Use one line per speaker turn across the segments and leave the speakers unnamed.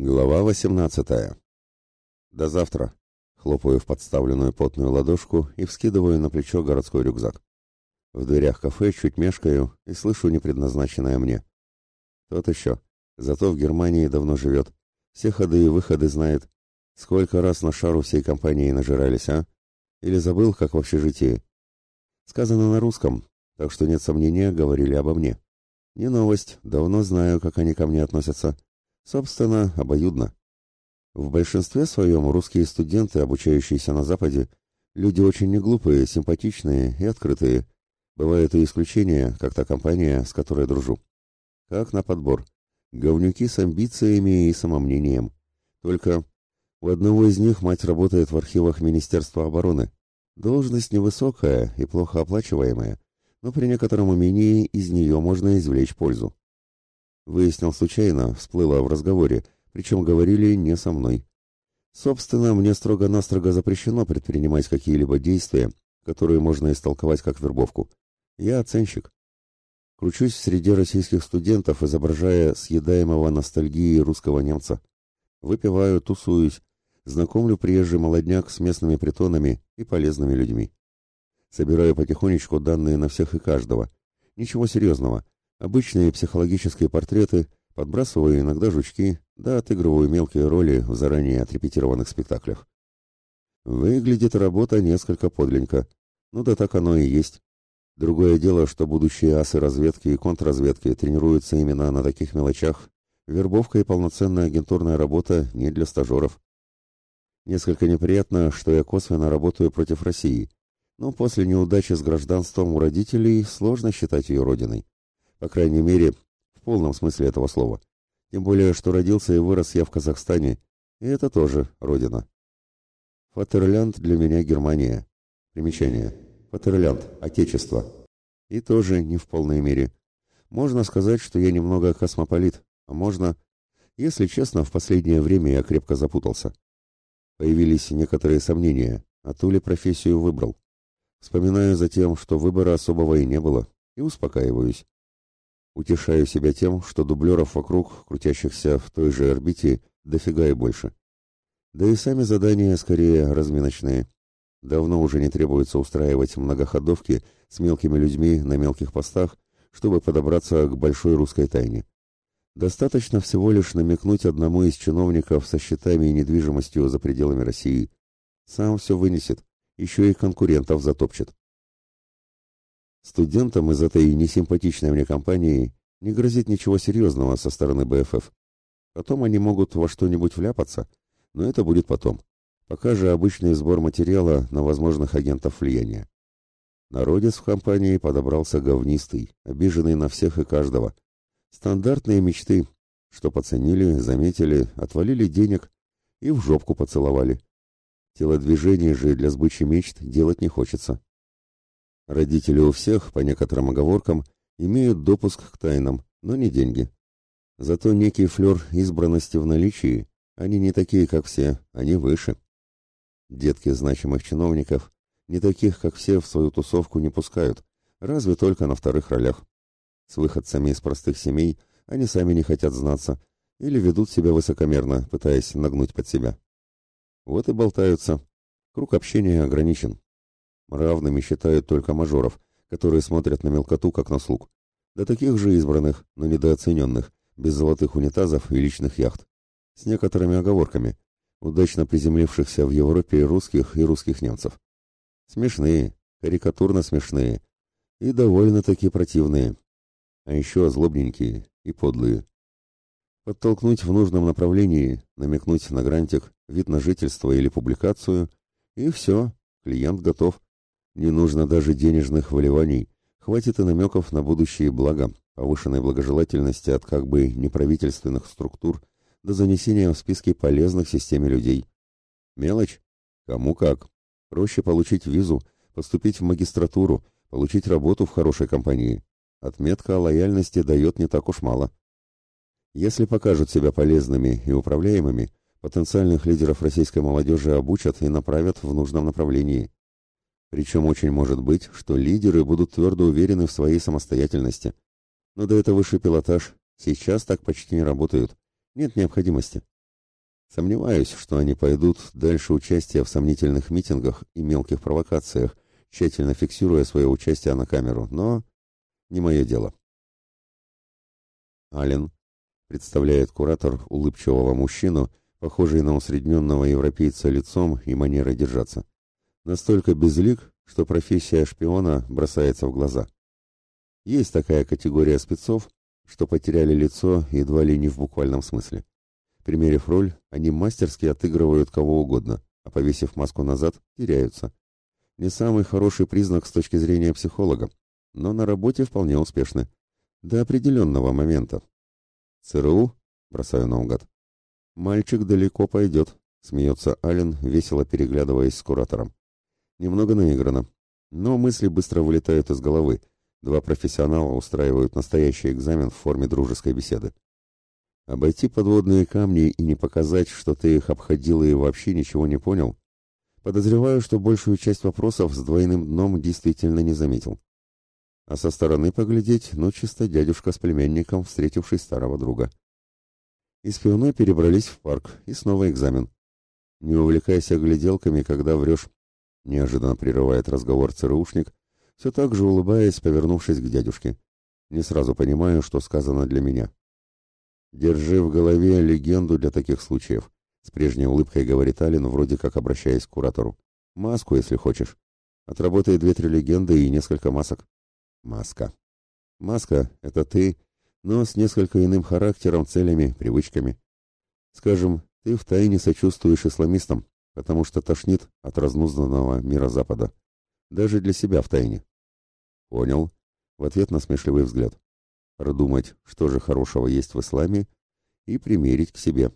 Глава 18. До завтра. Хлопаю в подставленную потную ладошку и вскидываю на плечо городской рюкзак. В дверях кафе чуть мешкаю и слышу непредназначенное мне. Тот еще. Зато в Германии давно живет. Все ходы и выходы знает. Сколько раз на шару всей компании нажирались, а? Или забыл, как в общежитии? Сказано на русском, так что нет сомнения, говорили обо мне. Не новость, давно знаю, как они ко мне относятся. Собственно, обоюдно. В большинстве своем русские студенты, обучающиеся на Западе, люди очень неглупые, симпатичные и открытые. Бывают и исключения, как та компания, с которой дружу. Как на подбор. Говнюки с амбициями и самомнением. Только у одного из них мать работает в архивах Министерства обороны. Должность невысокая и плохо оплачиваемая, но при некотором умении из нее можно извлечь пользу. Выяснил случайно, всплыло в разговоре, причем говорили не со мной. Собственно, мне строго-настрого запрещено предпринимать какие-либо действия, которые можно истолковать как вербовку. Я оценщик. Кручусь среди российских студентов, изображая съедаемого ностальгии русского немца. Выпиваю, тусуюсь, знакомлю приезжий молодняк с местными притонами и полезными людьми. Собираю потихонечку данные на всех и каждого. Ничего серьезного, Обычные психологические портреты, подбрасываю иногда жучки, да отыгрываю мелкие роли в заранее отрепетированных спектаклях. Выглядит работа несколько подленько. Ну да так оно и есть. Другое дело, что будущие асы разведки и контрразведки тренируются именно на таких мелочах. Вербовка и полноценная агентурная работа не для стажеров. Несколько неприятно, что я косвенно работаю против России, но после неудачи с гражданством у родителей сложно считать ее родиной. По крайней мере, в полном смысле этого слова. Тем более, что родился и вырос я в Казахстане, и это тоже родина. Фатерлянд для меня Германия. Примечание. Фатерлянд – Отечество. И тоже не в полной мере. Можно сказать, что я немного космополит, а можно... Если честно, в последнее время я крепко запутался. Появились некоторые сомнения, а ту ли профессию выбрал. Вспоминаю затем, что выбора особого и не было, и успокаиваюсь. Утешаю себя тем, что дублеров вокруг, крутящихся в той же орбите, дофига и больше. Да и сами задания скорее разминочные. Давно уже не требуется устраивать многоходовки с мелкими людьми на мелких постах, чтобы подобраться к большой русской тайне. Достаточно всего лишь намекнуть одному из чиновников со счетами и недвижимостью за пределами России. Сам все вынесет, еще и конкурентов затопчет. Студентам из этой несимпатичной мне компании не грозит ничего серьезного со стороны БФФ. Потом они могут во что-нибудь вляпаться, но это будет потом. Пока же обычный сбор материала на возможных агентов влияния. Народец в компании подобрался говнистый, обиженный на всех и каждого. Стандартные мечты, что поценили, заметили, отвалили денег и в жопку поцеловали. Телодвижение же для сбычи мечт делать не хочется. Родители у всех, по некоторым оговоркам, имеют допуск к тайнам, но не деньги. Зато некий флер избранности в наличии, они не такие, как все, они выше. Детки значимых чиновников, не таких, как все, в свою тусовку не пускают, разве только на вторых ролях. С выходцами из простых семей они сами не хотят знаться или ведут себя высокомерно, пытаясь нагнуть под себя. Вот и болтаются. Круг общения ограничен. Равными считают только мажоров, которые смотрят на мелкоту, как на слуг. Да таких же избранных, но недооцененных, без золотых унитазов и личных яхт. С некоторыми оговорками, удачно приземлившихся в Европе русских и русских немцев. Смешные, карикатурно смешные и довольно-таки противные. А еще злобненькие и подлые. Подтолкнуть в нужном направлении, намекнуть на грантик, вид на жительство или публикацию, и все, клиент готов. Не нужно даже денежных вливаний, хватит и намеков на будущие блага, повышенной благожелательности от как бы неправительственных структур до занесения в списки полезных системе людей. Мелочь? Кому как. Проще получить визу, поступить в магистратуру, получить работу в хорошей компании. Отметка о лояльности дает не так уж мало. Если покажут себя полезными и управляемыми, потенциальных лидеров российской молодежи обучат и направят в нужном направлении. Причем очень может быть, что лидеры будут твердо уверены в своей самостоятельности. Но да это высший пилотаж. Сейчас так почти не работают. Нет необходимости. Сомневаюсь, что они пойдут дальше участия в сомнительных митингах и мелких провокациях, тщательно фиксируя свое участие на камеру, но не мое дело. Ален представляет куратор улыбчивого мужчину, похожий на усредненного европейца лицом и манерой держаться. Настолько безлик, что профессия шпиона бросается в глаза. Есть такая категория спецов, что потеряли лицо едва ли не в буквальном смысле. Примерив роль, они мастерски отыгрывают кого угодно, а повесив маску назад, теряются. Не самый хороший признак с точки зрения психолога, но на работе вполне успешны. До определенного момента. ЦРУ? Бросаю наугад. Мальчик далеко пойдет, смеется Ален, весело переглядываясь с куратором. Немного наиграно. Но мысли быстро вылетают из головы. Два профессионала устраивают настоящий экзамен в форме дружеской беседы. Обойти подводные камни и не показать, что ты их обходил и вообще ничего не понял? Подозреваю, что большую часть вопросов с двойным дном действительно не заметил. А со стороны поглядеть, ну чисто дядюшка с племянником, встретивший старого друга. Из пивной перебрались в парк, и снова экзамен. Не увлекайся гляделками, когда врешь, неожиданно прерывает разговор ЦРУшник, все так же улыбаясь, повернувшись к дядюшке. Не сразу понимаю, что сказано для меня. Держи в голове легенду для таких случаев. С прежней улыбкой говорит Алин, вроде как обращаясь к куратору. Маску, если хочешь. Отработай две-три легенды и несколько масок. Маска. Маска — это ты, но с несколько иным характером, целями, привычками. Скажем, ты втайне сочувствуешь исламистам, потому что тошнит от разнузданного мира Запада. Даже для себя втайне. Понял. В ответ на смешливый взгляд продумать, что же хорошего есть в исламе, и примерить к себе.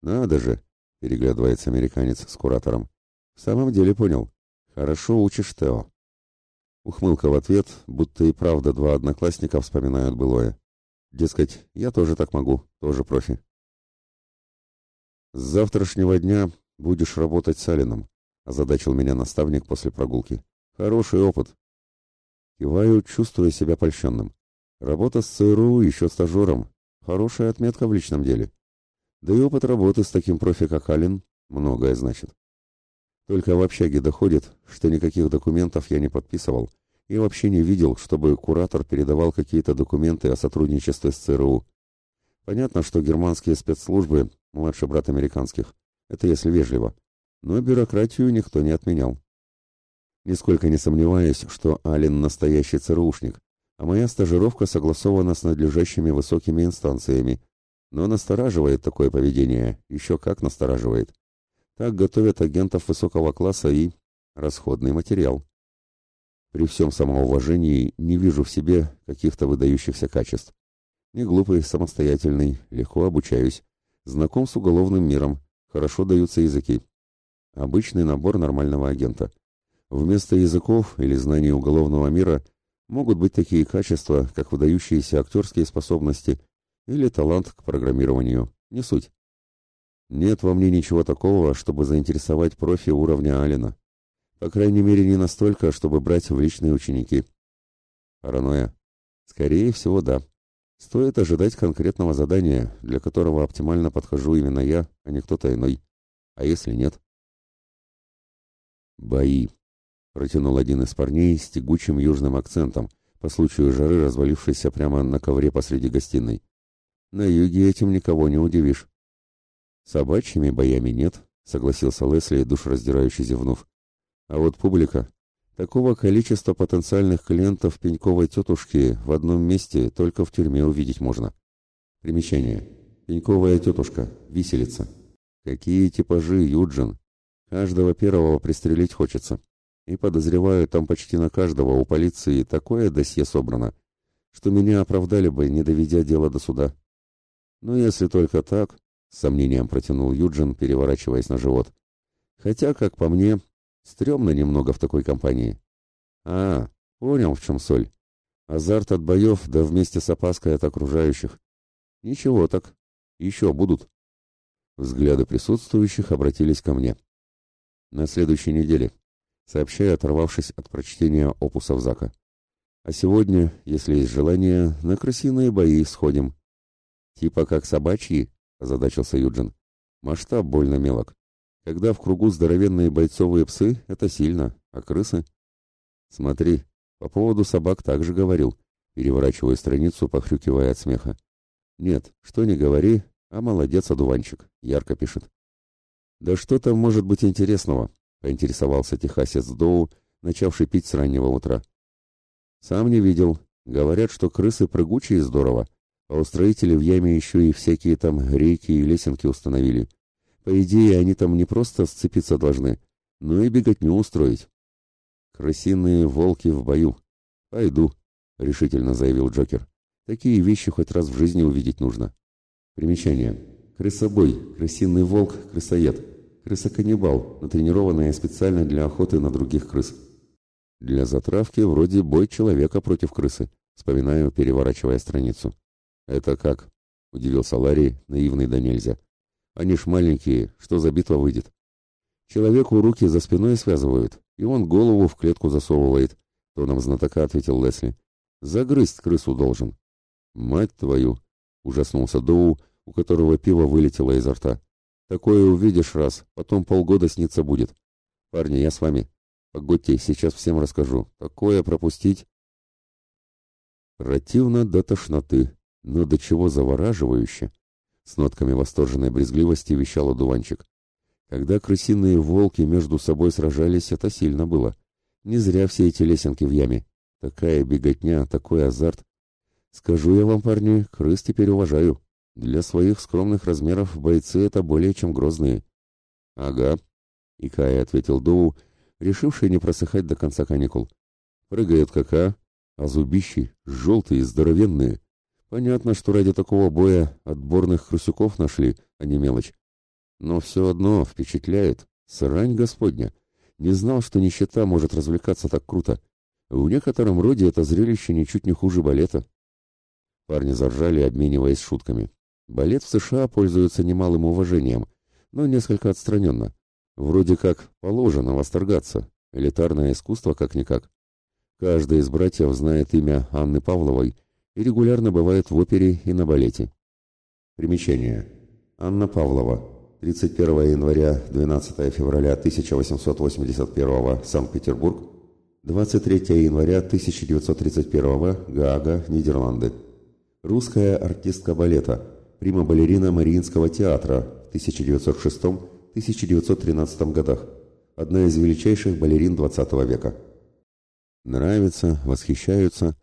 «Надо же!» — переглядывается американец с куратором. «В самом деле понял. Хорошо учишь Тео». Ухмылка в ответ, будто и правда два одноклассника вспоминают былое. Дескать, я тоже так могу, тоже профи. «С завтрашнего дня будешь работать с Алином», — озадачил меня наставник после прогулки. «Хороший опыт». Киваю, чувствуя себя польщенным. Работа с ЦРУ еще стажером. Хорошая отметка в личном деле. Да и опыт работы с таким профи, как Алин, многое значит. Только в общаге доходит, что никаких документов я не подписывал и вообще не видел, чтобы куратор передавал какие-то документы о сотрудничестве с ЦРУ. Понятно, что германские спецслужбы – младший брат американских. Это если вежливо. Но бюрократию никто не отменял. Нисколько не сомневаюсь, что Алин настоящий ЦРУшник, а моя стажировка согласована с надлежащими высокими инстанциями. Но настораживает такое поведение, еще как настораживает. Так готовят агентов высокого класса и расходный материал. При всем самоуважении не вижу в себе каких-то выдающихся качеств. Не глупый, самостоятельный, легко обучаюсь, знаком с уголовным миром, хорошо даются языки. Обычный набор нормального агента. Вместо языков или знаний уголовного мира – могут быть такие качества, как выдающиеся актерские способности или талант к программированию. Не суть. Нет во мне ничего такого, чтобы заинтересовать профи уровня Алина. По крайней мере, не настолько, чтобы брать в личные ученики. Паранойя. Скорее всего, да. Стоит ожидать конкретного задания, для которого оптимально подхожу именно я, а не кто-то иной. А если нет? Бои протянул один из парней с тягучим южным акцентом, по случаю жары развалившийся прямо на ковре посреди гостиной. На юге этим никого не удивишь. Собачьими боями нет, согласился Лесли, душераздирающе зевнув. А вот публика. Такого количества потенциальных клиентов пеньковой тетушки в одном месте только в тюрьме увидеть можно. Примечание. Пеньковая тетушка. Виселица. Какие типажи, Юджин. Каждого первого пристрелить хочется. И подозреваю, там почти на каждого у полиции такое досье собрано, что меня оправдали бы, не доведя дело до суда. Но если только так, с сомнением протянул Юджин, переворачиваясь на живот. Хотя, как по мне, стрёмно немного в такой компании. А, понял, в чем соль. Азарт от боев, да вместе с опаской от окружающих. Ничего так, еще будут. Взгляды присутствующих обратились ко мне. На следующей неделе, сообщая, оторвавшись от прочтения опусов Зака. А сегодня, если есть желание, на крысиные бои сходим. Типа как собачьи, озадачился Юджин. Масштаб больно мелок. Когда в кругу здоровенные бойцовые псы, это сильно, а крысы... Смотри, по поводу собак также говорил, переворачивая страницу, похрюкивая от смеха. Нет, что не говори, а молодец, одуванчик, ярко пишет. Да что там может быть интересного? Поинтересовался техасец Доу, начавший пить с раннего утра. Сам не видел. Говорят, что крысы прыгучие здорово, а устроители в яме еще и всякие там рейки и лесенки установили. По идее, они там не просто сцепиться должны, но и беготню устроить. Крысиные волки в бою. Пойду, решительно заявил Джокер. Такие вещи хоть раз в жизни увидеть нужно. Примечание. Крысобой, крысиный волк, крысоед. Крыса-каннибал, натренированная специально для охоты на других крыс. Для затравки вроде бой человека против крысы, вспоминаю, переворачивая страницу. Это как? Удивился Ларри, наивный да нельзя. Они ж маленькие, что за битва выйдет? Человеку руки за спиной связывают, и он голову в клетку засовывает, тоном знатока ответил Лесли. Загрызть крысу должен. Мать твою! Ужаснулся Доу, у которого пиво вылетело изо рта. Такое увидишь раз, потом полгода снится будет. Парни, я с вами. Погодьте, сейчас всем расскажу. Такое пропустить... Противно до тошноты, но до чего завораживающе. С нотками восторженной брезгливости вещал одуванчик. Когда крысиные волки между собой сражались, это сильно было. Не зря все эти лесенки в яме. Такая беготня, такой азарт. Скажу я вам, парни, крыс теперь уважаю. Для своих скромных размеров бойцы это более чем грозные. Ага, икая ответил Доу, решивший не просыхать до конца каникул. Прыгают как а, а зубищи желтые, здоровенные. Понятно, что ради такого боя отборных крысюков нашли, а не мелочь. Но все одно впечатляет. Срань господня. Не знал, что нищета может развлекаться так круто. В некотором роде это зрелище ничуть не хуже балета. Парни заржали, обмениваясь шутками. Балет в США пользуется немалым уважением, но несколько отстраненно. Вроде как положено восторгаться. Элитарное искусство как-никак. Каждый из братьев знает имя Анны Павловой и регулярно бывает в опере и на балете. Примечание. Анна Павлова. 31 января 12 февраля 1881 Санкт-Петербург. 23 января 1931 Гаага, Нидерланды. Русская артистка балета прима-балерина Мариинского театра в 1906-1913 годах, одна из величайших балерин XX века. Нравится, восхищаются,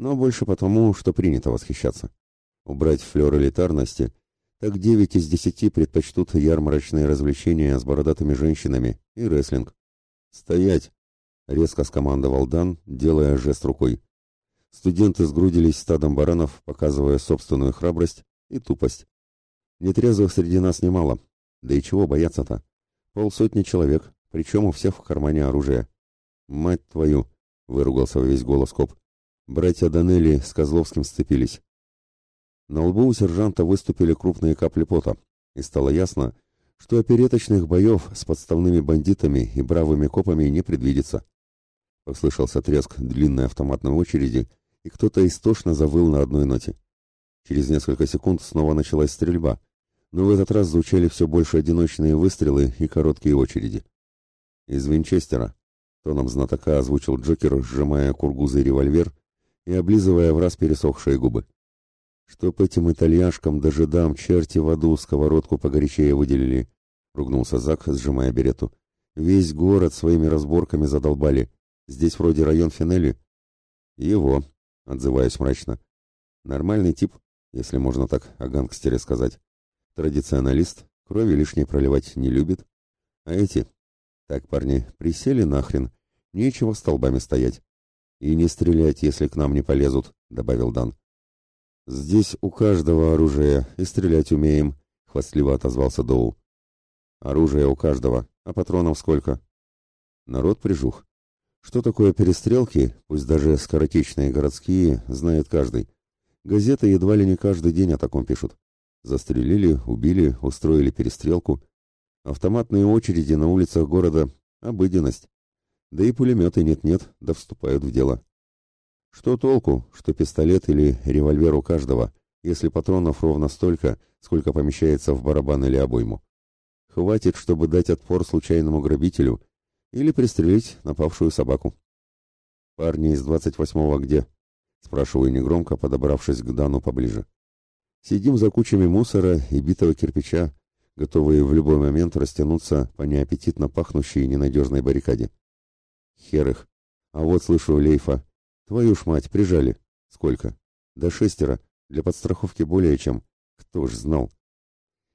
но больше потому, что принято восхищаться. Убрать флёр элитарности, так 9 из 10 предпочтут ярмарочные развлечения с бородатыми женщинами и рестлинг. «Стоять!» — резко скомандовал Дан, делая жест рукой. Студенты сгрудились стадом баранов, показывая собственную храбрость и тупость. Нетрезвых среди нас немало. Да и чего бояться-то? Полсотни человек, причем у всех в кармане оружие. «Мать твою!» — выругался весь голос коп. Братья Данелли с Козловским сцепились. На лбу у сержанта выступили крупные капли пота, и стало ясно, что опереточных боев с подставными бандитами и бравыми копами не предвидится. Послышался треск длинной автоматной очереди, и кто-то истошно завыл на одной ноте. Через несколько секунд снова началась стрельба, но в этот раз звучали все больше одиночные выстрелы и короткие очереди. Из Винчестера, тоном знатока озвучил Джокер, сжимая кургузый револьвер и облизывая в раз пересохшие губы. «Чтоб этим итальяшкам даже дам черти в аду сковородку погорячее выделили», — ругнулся Зак, сжимая берету. «Весь город своими разборками задолбали. Здесь вроде район Финелли». «Его», — отзываюсь мрачно. «Нормальный тип, если можно так о гангстере сказать. Традиционалист, крови лишней проливать не любит. А эти... Так, парни, присели нахрен, нечего столбами стоять. И не стрелять, если к нам не полезут, добавил Дан. Здесь у каждого оружие, и стрелять умеем, хвастливо отозвался Доу. Оружие у каждого, а патронов сколько? Народ прижух. Что такое перестрелки, пусть даже скоротечные городские, знает каждый. Газеты едва ли не каждый день о таком пишут. Застрелили, убили, устроили перестрелку. Автоматные очереди на улицах города — обыденность. Да и пулеметы нет-нет, да вступают в дело. Что толку, что пистолет или револьвер у каждого, если патронов ровно столько, сколько помещается в барабан или обойму? Хватит, чтобы дать отпор случайному грабителю или пристрелить напавшую собаку. «Парни из двадцать восьмого где?» — спрашиваю негромко, подобравшись к Дану поближе. Сидим за кучами мусора и битого кирпича, готовые в любой момент растянуться по неаппетитно пахнущей ненадежной баррикаде. Хер их. А вот слышу Лейфа. Твою ж мать, прижали. Сколько? До шестеро. Для подстраховки более чем. Кто ж знал?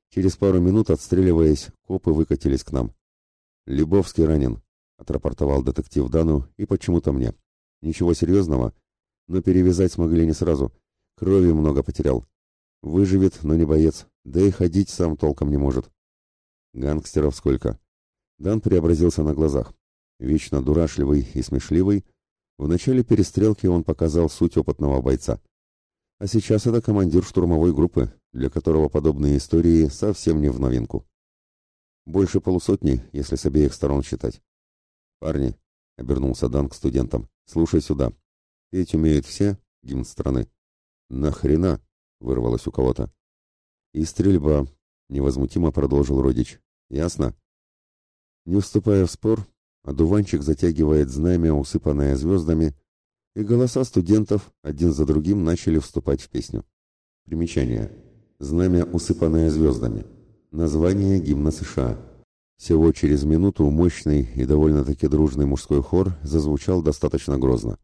Через пару минут, отстреливаясь, копы выкатились к нам. «Лебовский ранен», — отрапортовал детектив Дану, и почему-то мне. «Ничего серьезного, но перевязать смогли не сразу. Крови много потерял. Выживет, но не боец, да и ходить сам толком не может. Гангстеров сколько? Дан преобразился на глазах. Вечно дурашливый и смешливый, в начале перестрелки он показал суть опытного бойца. А сейчас это командир штурмовой группы, для которого подобные истории совсем не в новинку. Больше полусотни, если с обеих сторон считать. «Парни», — обернулся Дан к студентам, — «слушай сюда. Петь умеют все, гимн страны». «Нахрена?» вырвалось у кого-то. И стрельба, невозмутимо продолжил родич. Ясно? Не вступая в спор, одуванчик затягивает знамя, усыпанное звездами, и голоса студентов один за другим начали вступать в песню. Примечание. Знамя, усыпанное звездами. Название гимна США. Всего через минуту мощный и довольно-таки дружный мужской хор зазвучал достаточно грозно.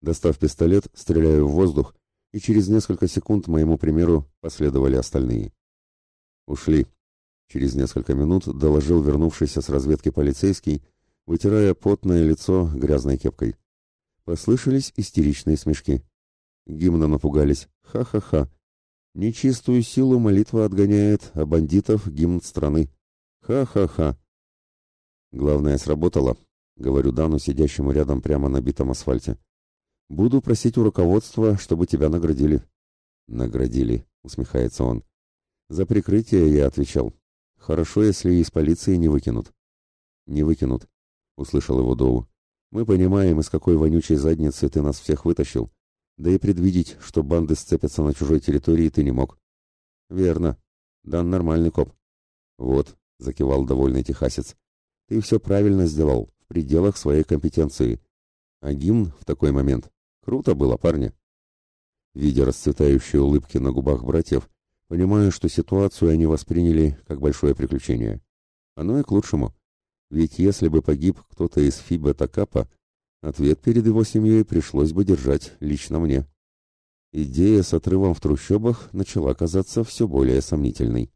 Достав пистолет, стреляю в воздух и через несколько секунд моему примеру последовали остальные. Ушли. Через несколько минут доложил вернувшийся с разведки полицейский, вытирая потное лицо грязной кепкой. Послышались истеричные смешки. Гимна напугались. Ха-ха-ха. Нечистую силу молитва отгоняет, а бандитов гимн страны. Ха-ха-ха. Главное, сработало, говорю Дану, сидящему рядом прямо на битом асфальте. Буду просить у руководства, чтобы тебя наградили. Наградили, усмехается он. За прикрытие я отвечал. Хорошо, если из полиции не выкинут. Не выкинут, услышал его Доу. Мы понимаем, из какой вонючей задницы ты нас всех вытащил. Да и предвидеть, что банды сцепятся на чужой территории, ты не мог. Верно. Дан нормальный коп. Вот, закивал довольный техасец. Ты все правильно сделал, в пределах своей компетенции. А гимн в такой момент Круто было, парни. Видя расцветающие улыбки на губах братьев, понимаю, что ситуацию они восприняли как большое приключение. Оно и к лучшему. Ведь если бы погиб кто-то из Фиба Такапа, ответ перед его семьей пришлось бы держать лично мне. Идея с отрывом в трущобах начала казаться все более сомнительной.